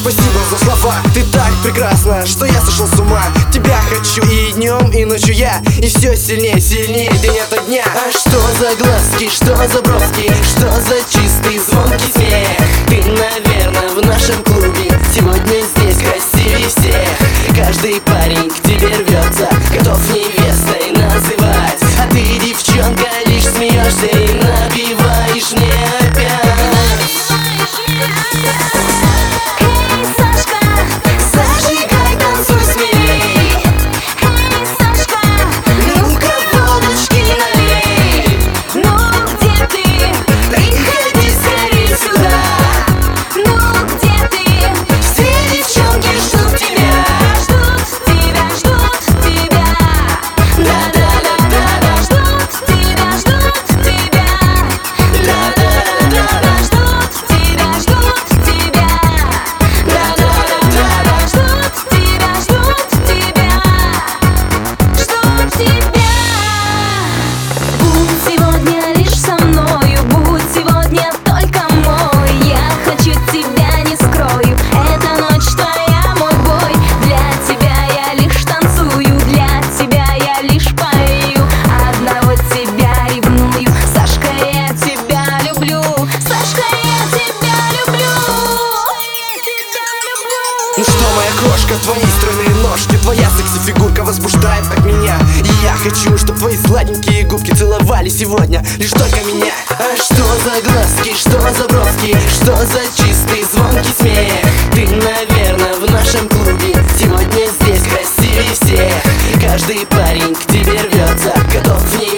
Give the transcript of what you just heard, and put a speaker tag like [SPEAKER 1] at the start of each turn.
[SPEAKER 1] Спасибо за слова, ты так прекрасна, что я сошел с ума. Тебя хочу и днем, и ночью я. И все сильнее, сильнее день ото дня. А что за глазки, что за бровки, что за чистый звон Ну что, моя крошка, твои стройные ножки Твоя секси-фигурка возбуждает так меня. И я хочу, чтобы твои сладенькие губки Целовали сегодня. Лишь только меня. А что за глазки, что за бровки Что за чистый звонкий смех? Ты, наверное, в нашем клубе Сегодня здесь красивее всех. Каждый парень к тебе рвется Готов в ней